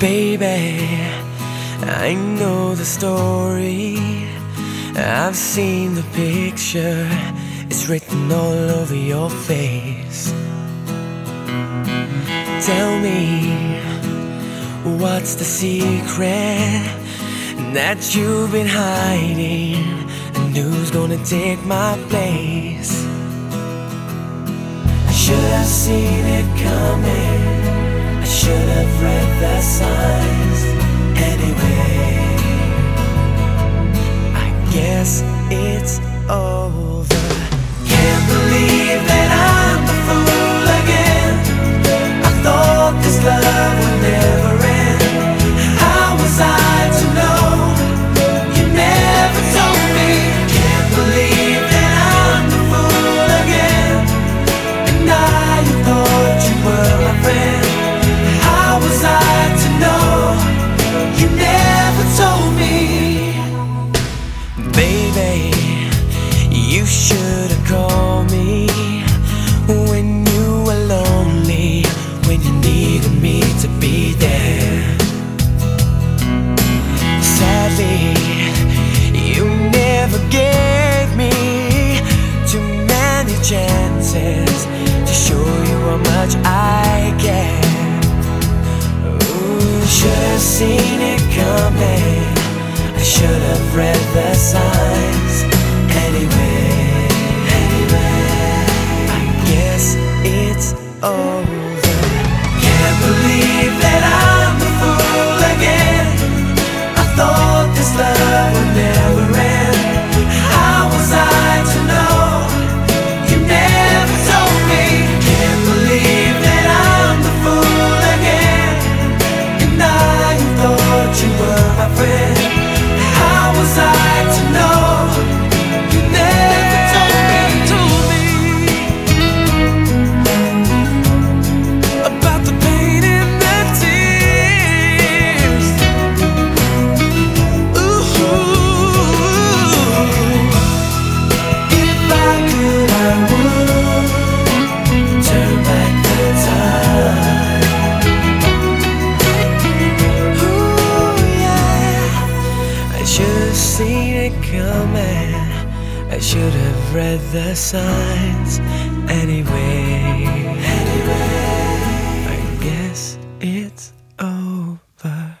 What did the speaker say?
Baby, I know the story. I've seen the picture, it's written all over your face. Tell me, what's the secret that you've been hiding? And who's gonna take my place? Should have seen it coming should have read that sign. seen it coming. I should have read the signs anyway. I should have read the signs anyway. Anyway, I guess it's over.